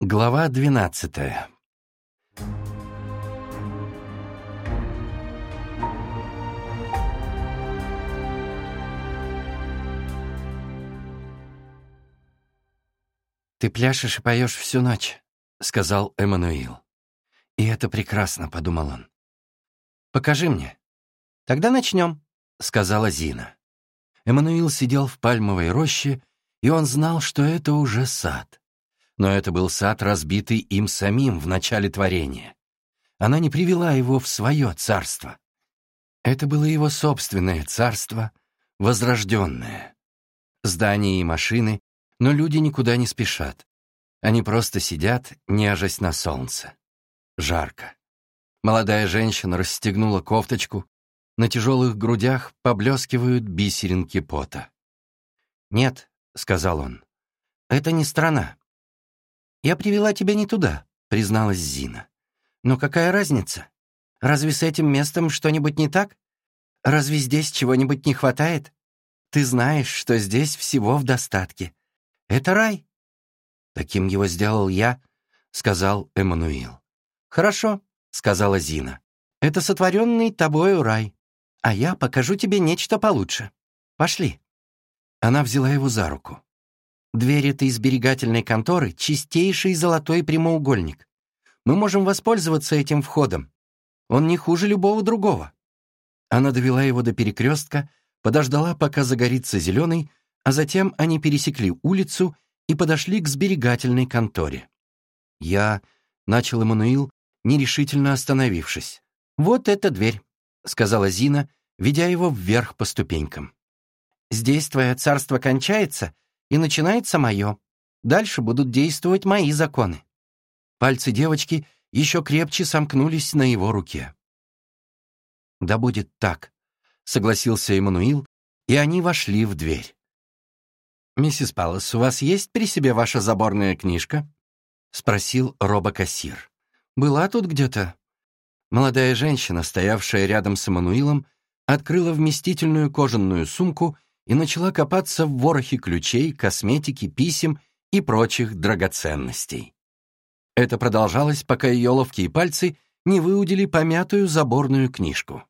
Глава двенадцатая «Ты пляшешь и поешь всю ночь», — сказал Эммануил. «И это прекрасно», — подумал он. «Покажи мне». «Тогда начнем», — сказала Зина. Эммануил сидел в пальмовой роще, и он знал, что это уже сад. Но это был сад, разбитый им самим в начале творения. Она не привела его в свое царство. Это было его собственное царство, возрожденное. Здания и машины, но люди никуда не спешат. Они просто сидят, нежась на солнце. Жарко. Молодая женщина расстегнула кофточку, на тяжелых грудях поблескивают бисеринки пота. «Нет», — сказал он, — «это не страна. «Я привела тебя не туда», — призналась Зина. «Но какая разница? Разве с этим местом что-нибудь не так? Разве здесь чего-нибудь не хватает? Ты знаешь, что здесь всего в достатке. Это рай». «Таким его сделал я», — сказал Эммануил. «Хорошо», — сказала Зина. «Это сотворенный тобою рай, а я покажу тебе нечто получше. Пошли». Она взяла его за руку. Дверь этой сберегательной конторы — чистейший золотой прямоугольник. Мы можем воспользоваться этим входом. Он не хуже любого другого». Она довела его до перекрестка, подождала, пока загорится зеленый, а затем они пересекли улицу и подошли к сберегательной конторе. «Я...» — начал Эммануил, нерешительно остановившись. «Вот эта дверь», — сказала Зина, ведя его вверх по ступенькам. «Здесь твое царство кончается, и начинается мое. Дальше будут действовать мои законы». Пальцы девочки еще крепче сомкнулись на его руке. «Да будет так», — согласился Эммануил, и они вошли в дверь. «Миссис Палас, у вас есть при себе ваша заборная книжка?» — спросил робокассир. «Была тут где-то?» Молодая женщина, стоявшая рядом с Эммануилом, открыла вместительную кожаную сумку и начала копаться в ворохе ключей, косметики, писем и прочих драгоценностей. Это продолжалось, пока ее ловкие пальцы не выудили помятую заборную книжку.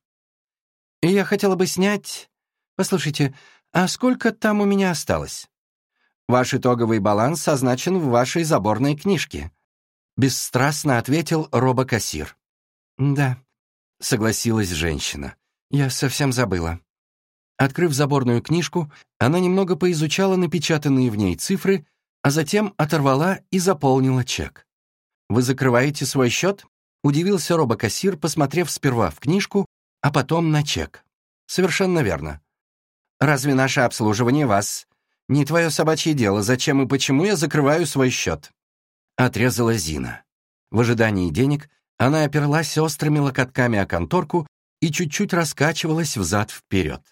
Я хотела бы снять... Послушайте, а сколько там у меня осталось? Ваш итоговый баланс означен в вашей заборной книжке. Бесстрастно ответил робокассир. Да, согласилась женщина. Я совсем забыла. Открыв заборную книжку, она немного поизучала напечатанные в ней цифры, а затем оторвала и заполнила чек. «Вы закрываете свой счет?» — удивился робокассир, посмотрев сперва в книжку, а потом на чек. «Совершенно верно. Разве наше обслуживание вас? Не твое собачье дело, зачем и почему я закрываю свой счет?» Отрезала Зина. В ожидании денег она оперлась острыми локотками о конторку и чуть-чуть раскачивалась взад-вперед.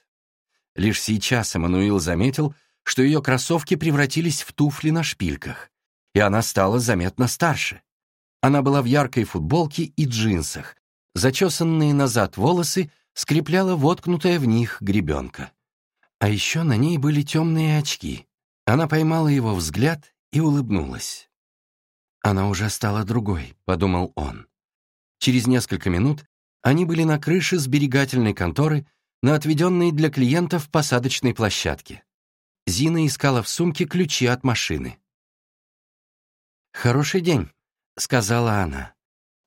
Лишь сейчас Эммануил заметил, что ее кроссовки превратились в туфли на шпильках, и она стала заметно старше. Она была в яркой футболке и джинсах, зачесанные назад волосы скрепляла воткнутая в них гребенка. А еще на ней были темные очки. Она поймала его взгляд и улыбнулась. «Она уже стала другой», — подумал он. Через несколько минут они были на крыше сберегательной конторы, на отведенной для клиентов посадочной площадке. Зина искала в сумке ключи от машины. «Хороший день», — сказала она.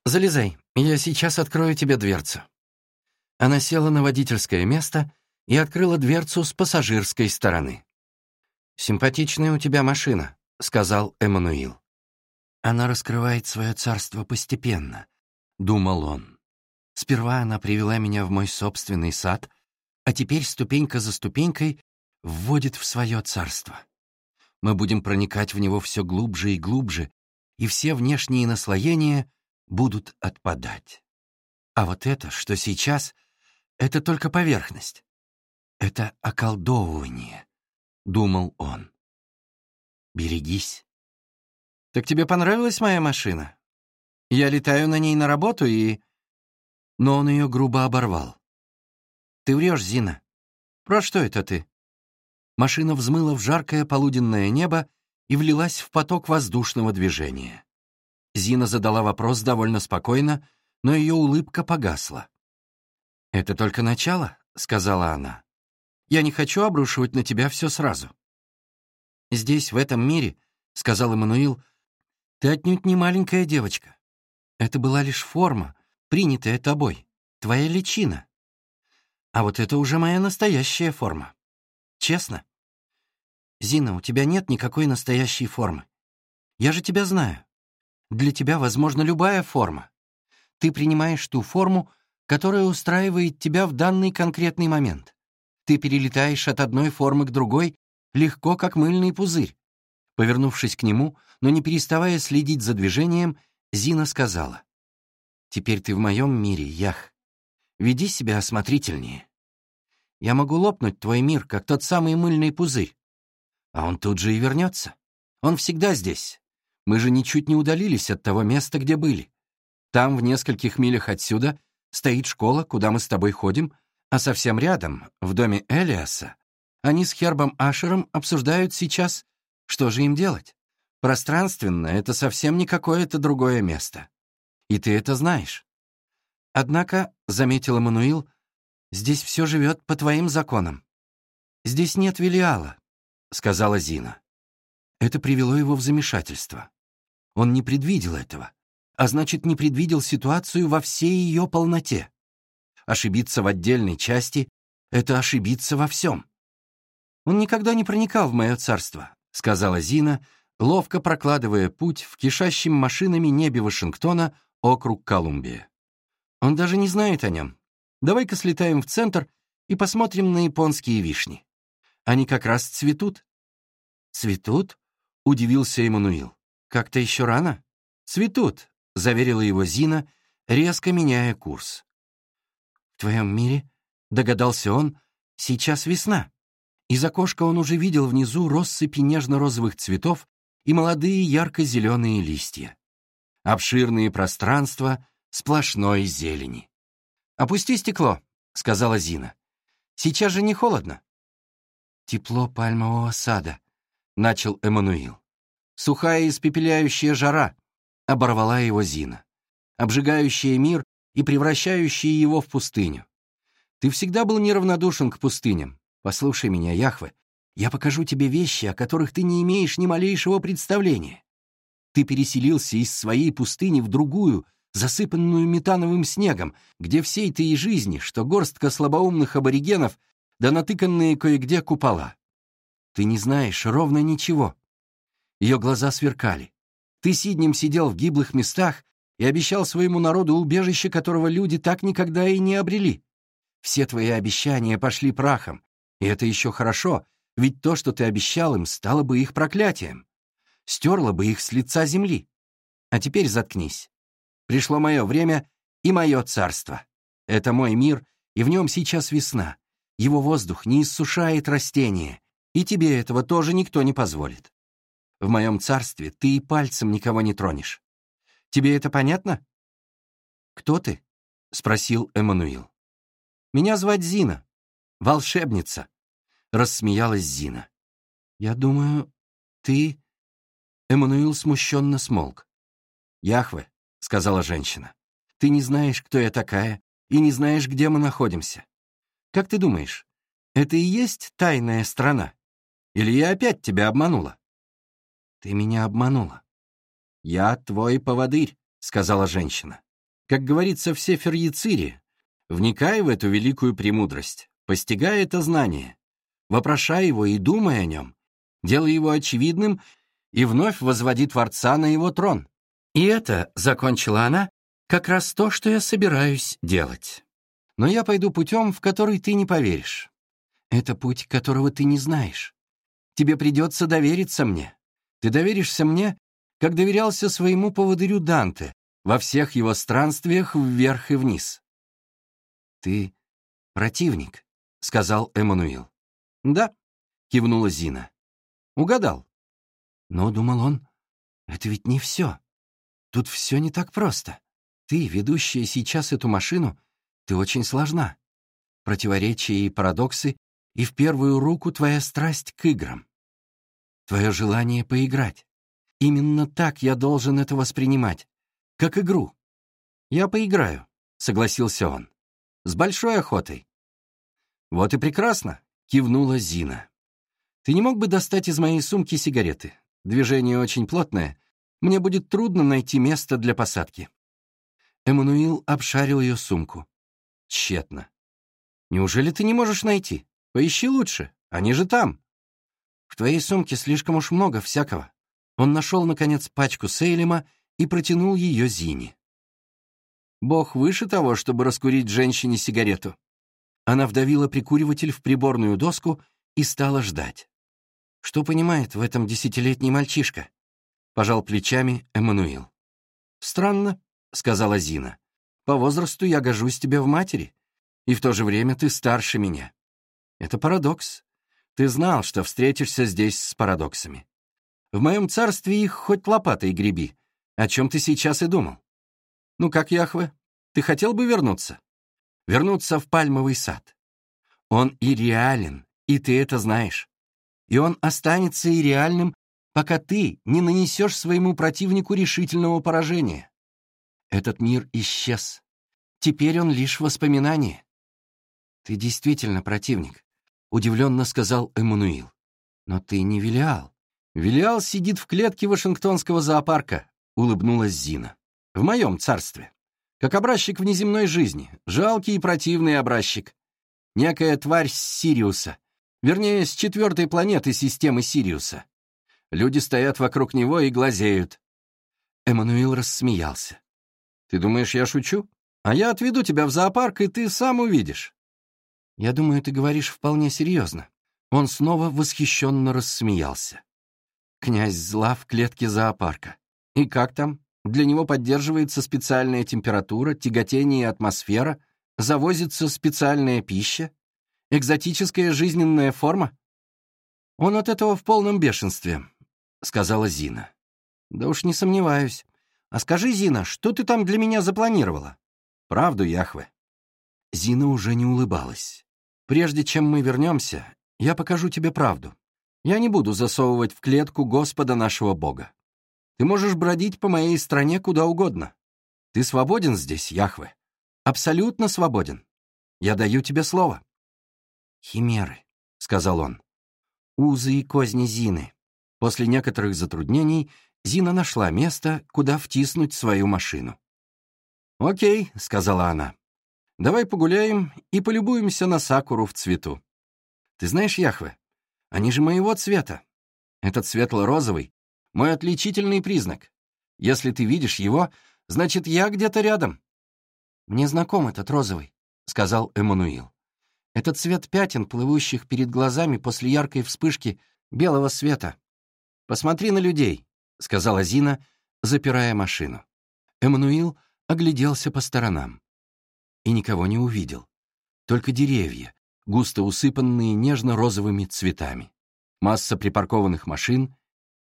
«Залезай, я сейчас открою тебе дверцу». Она села на водительское место и открыла дверцу с пассажирской стороны. «Симпатичная у тебя машина», — сказал Эммануил. «Она раскрывает свое царство постепенно», — думал он. «Сперва она привела меня в мой собственный сад, а теперь ступенька за ступенькой вводит в свое царство. Мы будем проникать в него все глубже и глубже, и все внешние наслоения будут отпадать. А вот это, что сейчас, это только поверхность. Это околдовывание, — думал он. Берегись. Так тебе понравилась моя машина? Я летаю на ней на работу и... Но он ее грубо оборвал. Ты врешь, Зина. Про что это ты? Машина взмыла в жаркое полуденное небо и влилась в поток воздушного движения. Зина задала вопрос довольно спокойно, но ее улыбка погасла. «Это только начало», — сказала она. «Я не хочу обрушивать на тебя все сразу». «Здесь, в этом мире», — сказал Эммануил, — «ты отнюдь не маленькая девочка. Это была лишь форма, принятая тобой, твоя личина. А вот это уже моя настоящая форма. Честно. Зина, у тебя нет никакой настоящей формы. Я же тебя знаю. Для тебя возможна любая форма. Ты принимаешь ту форму, которая устраивает тебя в данный конкретный момент. Ты перелетаешь от одной формы к другой легко, как мыльный пузырь. Повернувшись к нему, но не переставая следить за движением, Зина сказала, «Теперь ты в моем мире, Ях. Веди себя осмотрительнее. Я могу лопнуть твой мир, как тот самый мыльный пузырь. А он тут же и вернется. Он всегда здесь. Мы же ничуть не удалились от того места, где были. Там, в нескольких милях отсюда, стоит школа, куда мы с тобой ходим, а совсем рядом, в доме Элиаса, они с Хербом Ашером обсуждают сейчас, что же им делать. Пространственно — это совсем не какое-то другое место. И ты это знаешь. Однако, — заметил Эммануил, — здесь все живет по твоим законам. Здесь нет Велиала, — сказала Зина. Это привело его в замешательство. Он не предвидел этого, а значит, не предвидел ситуацию во всей ее полноте. Ошибиться в отдельной части — это ошибиться во всем. «Он никогда не проникал в мое царство», — сказала Зина, ловко прокладывая путь в кишащем машинами небе Вашингтона округ Колумбия. Он даже не знает о нем. Давай-ка слетаем в центр и посмотрим на японские вишни. Они как раз цветут». «Цветут?» — удивился Эммануил. «Как-то еще рано?» «Цветут», — заверила его Зина, резко меняя курс. «В твоем мире», — догадался он, — «сейчас весна». Из окошка он уже видел внизу россыпи нежно-розовых цветов и молодые ярко-зеленые листья. Обширные пространства сплошной зелени. «Опусти стекло», — сказала Зина. «Сейчас же не холодно». «Тепло пальмового сада», — начал Эммануил. «Сухая испепеляющая жара», — оборвала его Зина, «обжигающая мир и превращающая его в пустыню. Ты всегда был неравнодушен к пустыням. Послушай меня, Яхве, я покажу тебе вещи, о которых ты не имеешь ни малейшего представления. Ты переселился из своей пустыни в другую, засыпанную метановым снегом, где всей ты жизни, что горстка слабоумных аборигенов, да натыканные кое-где купола. Ты не знаешь ровно ничего. Ее глаза сверкали. Ты сиднем сидел в гиблых местах и обещал своему народу убежище, которого люди так никогда и не обрели. Все твои обещания пошли прахом, и это еще хорошо, ведь то, что ты обещал им, стало бы их проклятием. Стерло бы их с лица земли. А теперь заткнись. Пришло мое время и мое царство. Это мой мир, и в нем сейчас весна. Его воздух не иссушает растения, и тебе этого тоже никто не позволит. В моем царстве ты и пальцем никого не тронешь. Тебе это понятно? «Кто ты?» — спросил Эммануил. «Меня звать Зина. Волшебница», — рассмеялась Зина. «Я думаю, ты...» Эммануил смущенно смолк. «Яхве, — сказала женщина. «Ты не знаешь, кто я такая, и не знаешь, где мы находимся. Как ты думаешь, это и есть тайная страна? Или я опять тебя обманула?» «Ты меня обманула». «Я твой поводырь», — сказала женщина. «Как говорится в Сефер Яцире, вникай в эту великую премудрость, постигай это знание, вопрошай его и думай о нем, делай его очевидным и вновь возводи Творца на его трон. И это, — закончила она, — как раз то, что я собираюсь делать. Но я пойду путем, в который ты не поверишь. Это путь, которого ты не знаешь. Тебе придется довериться мне. Ты доверишься мне, как доверялся своему поводырю Данте во всех его странствиях вверх и вниз. «Ты противник», — сказал Эммануил. «Да», — кивнула Зина. «Угадал». Но, думал он, это ведь не все. Тут все не так просто. Ты, ведущая сейчас эту машину, ты очень сложна. Противоречия и парадоксы, и в первую руку твоя страсть к играм. Твое желание поиграть. Именно так я должен это воспринимать. как игру. «Я поиграю», — согласился он. «С большой охотой». «Вот и прекрасно», — кивнула Зина. «Ты не мог бы достать из моей сумки сигареты? Движение очень плотное. Мне будет трудно найти место для посадки». Эммануил обшарил ее сумку. Тщетно. «Неужели ты не можешь найти? Поищи лучше. Они же там». «В твоей сумке слишком уж много всякого». Он нашел, наконец, пачку Сейлема и протянул ее Зине. Бог выше того, чтобы раскурить женщине сигарету. Она вдавила прикуриватель в приборную доску и стала ждать. Что понимает в этом десятилетний мальчишка? Пожал плечами Эммануил. Странно, сказала Зина. По возрасту я гожусь тебе в матери, и в то же время ты старше меня. Это парадокс. Ты знал, что встретишься здесь с парадоксами. В моем царстве их хоть лопатой греби. О чем ты сейчас и думал? Ну как, Яхве, ты хотел бы вернуться? Вернуться в пальмовый сад. Он и реален, и ты это знаешь. И он останется и реальным, пока ты не нанесешь своему противнику решительного поражения. Этот мир исчез. Теперь он лишь воспоминание. Ты действительно противник, удивленно сказал Эммануил. Но ты не Велиал. Велиал сидит в клетке Вашингтонского зоопарка, улыбнулась Зина. В моем царстве как образчик внеземной жизни, жалкий и противный образчик. Некая тварь с Сириуса, вернее, с четвертой планеты системы Сириуса. Люди стоят вокруг него и глазеют. Эммануил рассмеялся. «Ты думаешь, я шучу? А я отведу тебя в зоопарк, и ты сам увидишь». «Я думаю, ты говоришь вполне серьезно». Он снова восхищенно рассмеялся. «Князь зла в клетке зоопарка. И как там? Для него поддерживается специальная температура, тяготение и атмосфера, завозится специальная пища, экзотическая жизненная форма. Он от этого в полном бешенстве, сказала Зина. Да уж не сомневаюсь. А скажи, Зина, что ты там для меня запланировала? Правду, Яхве. Зина уже не улыбалась. Прежде чем мы вернемся, я покажу тебе правду. Я не буду засовывать в клетку Господа нашего Бога. Ты можешь бродить по моей стране куда угодно. Ты свободен здесь, Яхве. Абсолютно свободен. Я даю тебе слово. Химеры, — сказал он. Узы и козни Зины. После некоторых затруднений Зина нашла место, куда втиснуть свою машину. «Окей», — сказала она. «Давай погуляем и полюбуемся на сакуру в цвету. Ты знаешь, Яхве, они же моего цвета. Этот светло-розовый мой отличительный признак. Если ты видишь его, значит, я где-то рядом». «Мне знаком этот розовый», — сказал Эммануил. «Это цвет пятен, плывущих перед глазами после яркой вспышки белого света. Посмотри на людей», — сказала Зина, запирая машину. Эммануил огляделся по сторонам и никого не увидел. Только деревья, густо усыпанные нежно-розовыми цветами. Масса припаркованных машин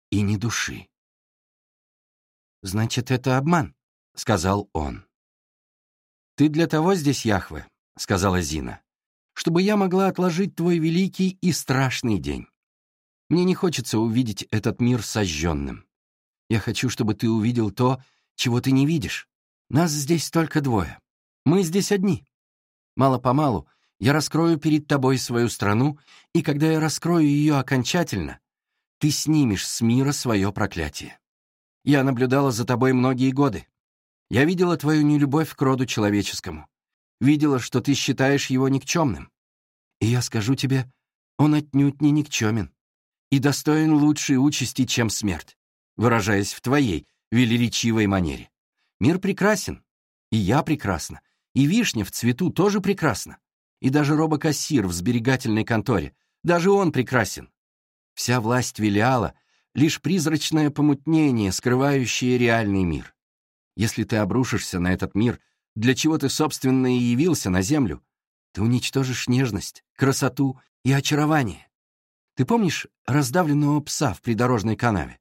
и ни души. «Значит, это обман», — сказал он. «Ты для того здесь, Яхве», — сказала Зина, «чтобы я могла отложить твой великий и страшный день. Мне не хочется увидеть этот мир сожженным. Я хочу, чтобы ты увидел то, чего ты не видишь. Нас здесь только двое. Мы здесь одни. Мало-помалу я раскрою перед тобой свою страну, и когда я раскрою ее окончательно, ты снимешь с мира свое проклятие. Я наблюдала за тобой многие годы. Я видела твою нелюбовь к роду человеческому. Видела, что ты считаешь его никчемным. И я скажу тебе, он отнюдь не никчемен и достоин лучшей участи, чем смерть, выражаясь в твоей велеречивой манере. Мир прекрасен, и я прекрасна, и вишня в цвету тоже прекрасна, и даже робокассир в сберегательной конторе, даже он прекрасен. Вся власть Велиала — лишь призрачное помутнение, скрывающее реальный мир. Если ты обрушишься на этот мир, для чего ты, собственно, и явился на Землю, ты уничтожишь нежность, красоту и очарование. Ты помнишь раздавленного пса в придорожной канаве?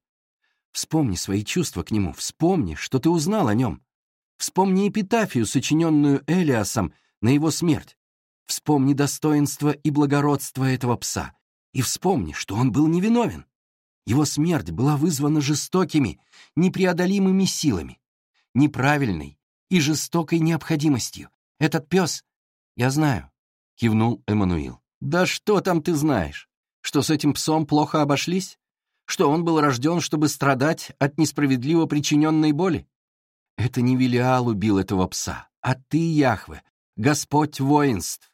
Вспомни свои чувства к нему, вспомни, что ты узнал о нем. Вспомни эпитафию, сочиненную Элиасом на его смерть. Вспомни достоинство и благородство этого пса, и вспомни, что он был невиновен. Его смерть была вызвана жестокими, непреодолимыми силами. неправильной и жестокой необходимостью. Этот пес... Я знаю, — кивнул Эммануил. Да что там ты знаешь? Что с этим псом плохо обошлись? Что он был рожден, чтобы страдать от несправедливо причиненной боли? Это не Велиал убил этого пса, а ты, Яхве, Господь воинств.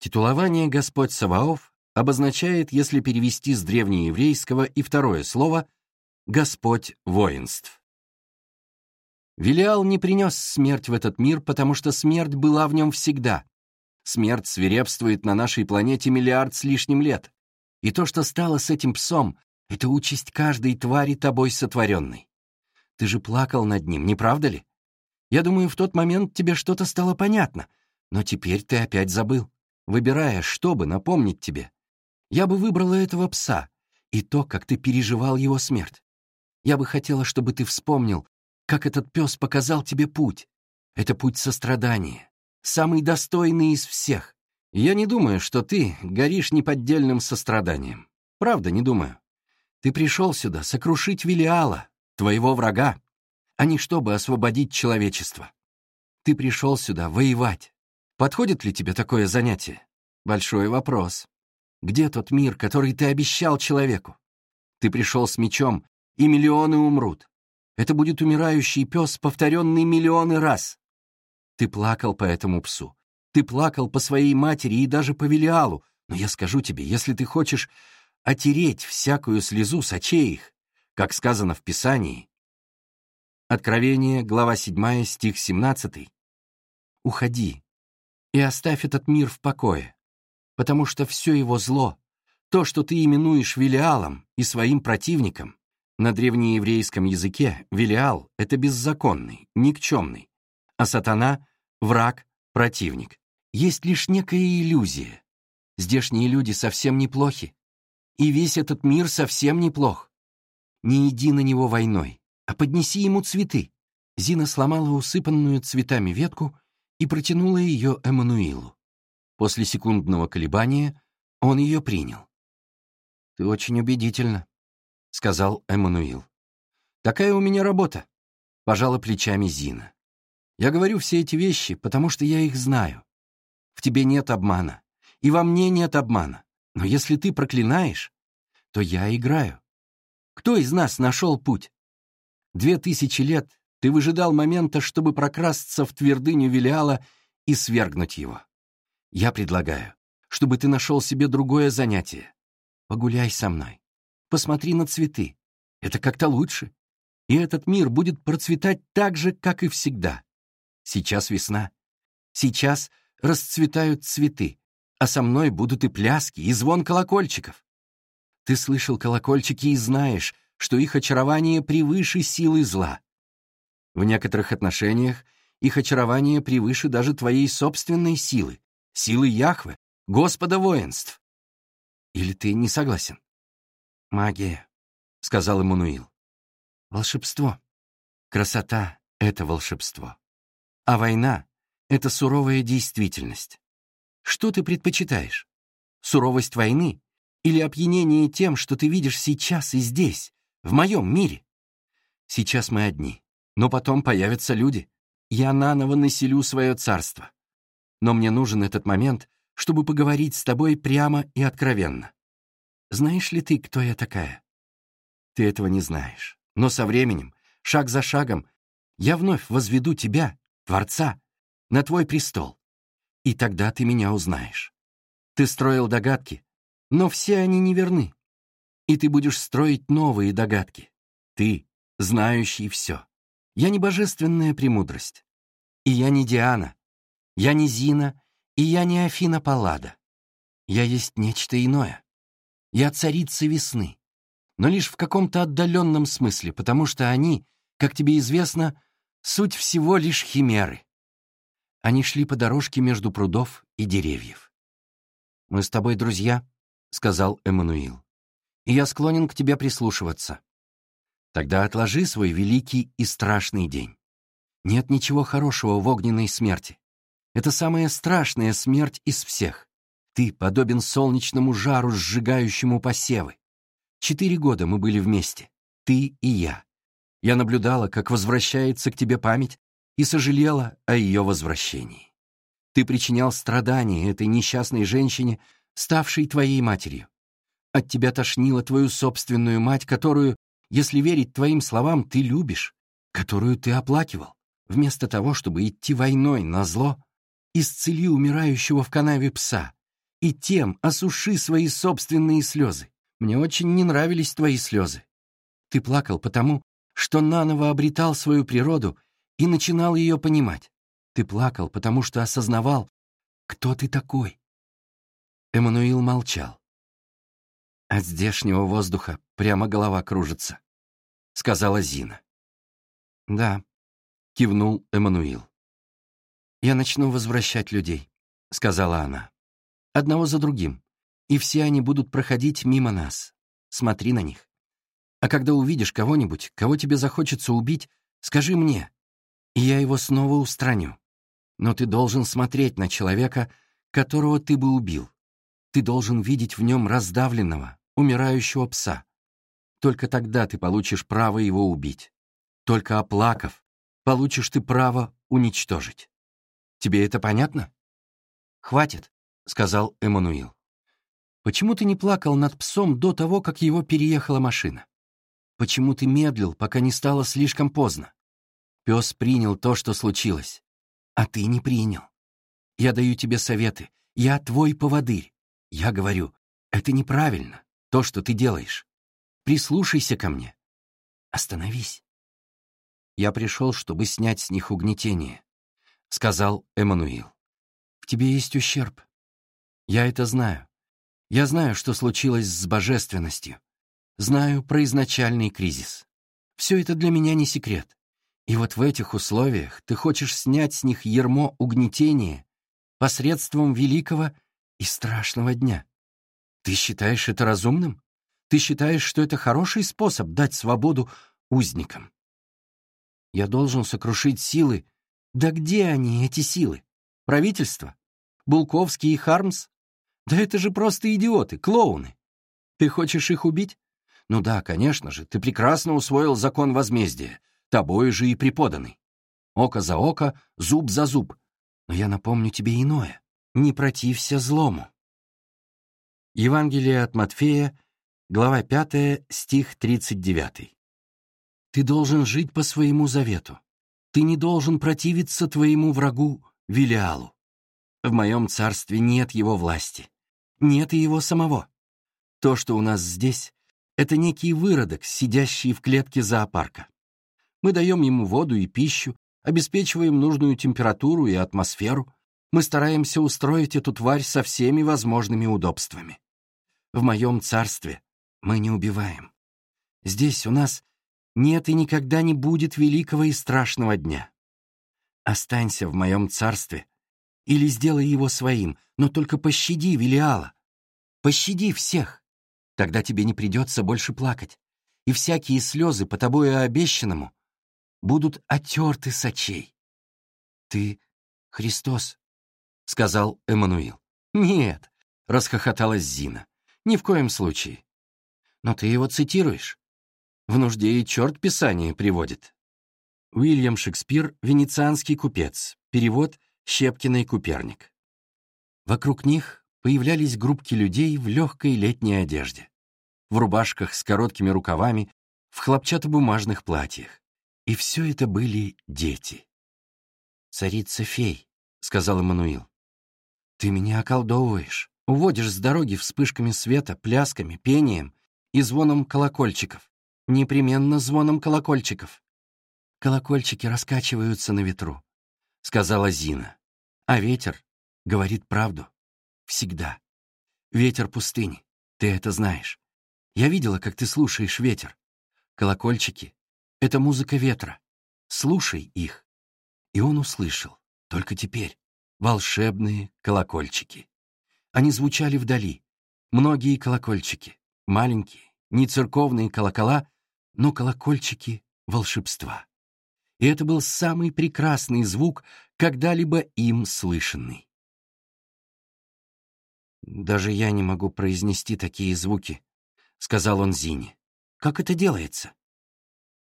Титулование «Господь Саваоф» обозначает, если перевести с древнееврейского и второе слово «Господь воинств». Велиал не принес смерть в этот мир, потому что смерть была в нем всегда. Смерть свирепствует на нашей планете миллиард с лишним лет. И то, что стало с этим псом, это участь каждой твари тобой сотворенной. Ты же плакал над ним, не правда ли? Я думаю, в тот момент тебе что-то стало понятно, но теперь ты опять забыл, выбирая, что бы напомнить тебе. Я бы выбрала этого пса и то, как ты переживал его смерть. Я бы хотела, чтобы ты вспомнил, как этот пес показал тебе путь. Это путь сострадания, самый достойный из всех. Я не думаю, что ты горишь неподдельным состраданием. Правда, не думаю. Ты пришел сюда сокрушить Велиала, твоего врага, а не чтобы освободить человечество. Ты пришел сюда воевать. Подходит ли тебе такое занятие? Большой вопрос. Где тот мир, который ты обещал человеку? Ты пришел с мечом, и миллионы умрут. Это будет умирающий пес, повторенный миллионы раз. Ты плакал по этому псу. Ты плакал по своей матери и даже по Велиалу. Но я скажу тебе, если ты хочешь отереть всякую слезу с очей их, как сказано в Писании, Откровение, глава 7, стих 17. «Уходи и оставь этот мир в покое, потому что все его зло, то, что ты именуешь Велиалом и своим противником, на древнееврейском языке Велиал — это беззаконный, никчемный, а сатана — враг, противник. Есть лишь некая иллюзия. Здешние люди совсем неплохи, и весь этот мир совсем неплох. Не иди на него войной, а поднеси ему цветы». Зина сломала усыпанную цветами ветку и протянула ее Эммануилу. После секундного колебания он ее принял. «Ты очень убедительна», — сказал Эммануил. «Такая у меня работа», — пожала плечами Зина. «Я говорю все эти вещи, потому что я их знаю. В тебе нет обмана, и во мне нет обмана. Но если ты проклинаешь, то я играю. Кто из нас нашел путь? Две тысячи лет ты выжидал момента, чтобы прокрасться в твердыню Велиала и свергнуть его. Я предлагаю, чтобы ты нашел себе другое занятие. Погуляй со мной. Посмотри на цветы. Это как-то лучше. И этот мир будет процветать так же, как и всегда. Сейчас весна. Сейчас расцветают цветы, а со мной будут и пляски, и звон колокольчиков. Ты слышал колокольчики и знаешь, что их очарование превыше силы зла. В некоторых отношениях их очарование превыше даже твоей собственной силы, силы Яхвы, Господа воинств. Или ты не согласен? Магия, — сказал Эммануил. Волшебство. Красота — это волшебство. А война — это суровая действительность. Что ты предпочитаешь? Суровость войны или опьянение тем, что ты видишь сейчас и здесь, в моем мире. Сейчас мы одни, но потом появятся люди. Я наново населю свое царство. Но мне нужен этот момент, чтобы поговорить с тобой прямо и откровенно. Знаешь ли ты, кто я такая? Ты этого не знаешь. Но со временем, шаг за шагом, я вновь возведу тебя, Творца, на твой престол. И тогда ты меня узнаешь. Ты строил догадки, но все они неверны и ты будешь строить новые догадки. Ты, знающий все. Я не божественная премудрость. И я не Диана. Я не Зина, и я не Афина Паллада. Я есть нечто иное. Я царица весны. Но лишь в каком-то отдаленном смысле, потому что они, как тебе известно, суть всего лишь химеры. Они шли по дорожке между прудов и деревьев. «Мы с тобой друзья», — сказал Эммануил и я склонен к тебе прислушиваться. Тогда отложи свой великий и страшный день. Нет ничего хорошего в огненной смерти. Это самая страшная смерть из всех. Ты подобен солнечному жару, сжигающему посевы. Четыре года мы были вместе, ты и я. Я наблюдала, как возвращается к тебе память, и сожалела о ее возвращении. Ты причинял страдания этой несчастной женщине, ставшей твоей матерью. От тебя тошнило твою собственную мать, которую, если верить твоим словам, ты любишь, которую ты оплакивал. Вместо того, чтобы идти войной на зло, исцели умирающего в канаве пса и тем осуши свои собственные слезы. Мне очень не нравились твои слезы. Ты плакал потому, что наново обретал свою природу и начинал ее понимать. Ты плакал, потому что осознавал, кто ты такой. Эммануил молчал. От здешнего воздуха прямо голова кружится, сказала Зина. Да, кивнул Эммануил. Я начну возвращать людей, сказала она. Одного за другим. И все они будут проходить мимо нас. Смотри на них. А когда увидишь кого-нибудь, кого тебе захочется убить, скажи мне, и я его снова устраню. Но ты должен смотреть на человека, которого ты бы убил. Ты должен видеть в нем раздавленного, умирающего пса. Только тогда ты получишь право его убить. Только оплакав, получишь ты право уничтожить. Тебе это понятно? Хватит, сказал Эммануил. Почему ты не плакал над псом до того, как его переехала машина? Почему ты медлил, пока не стало слишком поздно? Пес принял то, что случилось, а ты не принял. Я даю тебе советы, я твой поводырь. Я говорю, это неправильно, то, что ты делаешь. Прислушайся ко мне. Остановись. Я пришел, чтобы снять с них угнетение, сказал Эммануил. В тебе есть ущерб. Я это знаю. Я знаю, что случилось с божественностью. Знаю про изначальный кризис. Все это для меня не секрет. И вот в этих условиях ты хочешь снять с них ермо угнетения посредством великого и страшного дня. Ты считаешь это разумным? Ты считаешь, что это хороший способ дать свободу узникам? Я должен сокрушить силы. Да где они, эти силы? Правительство? Булковский и Хармс? Да это же просто идиоты, клоуны. Ты хочешь их убить? Ну да, конечно же, ты прекрасно усвоил закон возмездия тобой же и преподанный. Око за око, зуб за зуб. Но я напомню тебе иное. Не протився злому. Евангелие от Матфея, глава 5, стих 39. Ты должен жить по своему завету. Ты не должен противиться твоему врагу Вилиалу. В моем царстве нет его власти. Нет и его самого. То, что у нас здесь, это некий выродок, сидящий в клетке зоопарка. Мы даем ему воду и пищу, обеспечиваем нужную температуру и атмосферу. Мы стараемся устроить эту тварь со всеми возможными удобствами. В моем царстве мы не убиваем. Здесь у нас нет и никогда не будет великого и страшного дня. Останься в моем царстве или сделай его своим, но только пощади Велиала. Пощади всех. Тогда тебе не придется больше плакать, и всякие слезы по тобою обещанному будут оттерты с очей. «Ты Христос», — сказал Эммануил. «Нет», — расхохоталась Зина, — «ни в коем случае. Но ты его цитируешь. В нужде и черт Писание приводит». Уильям Шекспир «Венецианский купец», перевод «Щепкиный Куперник». Вокруг них появлялись группки людей в легкой летней одежде, в рубашках с короткими рукавами, в хлопчатобумажных платьях. И все это были дети. «Царица-фей», — сказал Эммануил. «Ты меня околдовываешь, уводишь с дороги вспышками света, плясками, пением и звоном колокольчиков. Непременно звоном колокольчиков. Колокольчики раскачиваются на ветру», — сказала Зина. «А ветер говорит правду. Всегда. Ветер пустыни. Ты это знаешь. Я видела, как ты слушаешь ветер. Колокольчики это музыка ветра. Слушай их. И он услышал, только теперь, волшебные колокольчики. Они звучали вдали. Многие колокольчики. Маленькие, не церковные колокола, но колокольчики волшебства. И это был самый прекрасный звук, когда-либо им слышанный. «Даже я не могу произнести такие звуки», — сказал он Зине. «Как это делается?»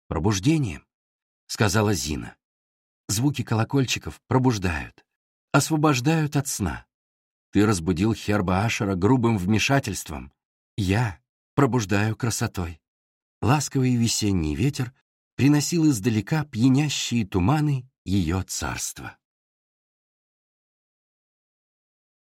Пробуждением, сказала Зина. Звуки колокольчиков пробуждают, освобождают от сна. Ты разбудил Херба Ашера грубым вмешательством. Я пробуждаю красотой. Ласковый весенний ветер приносил издалека пьянящие туманы ее царства.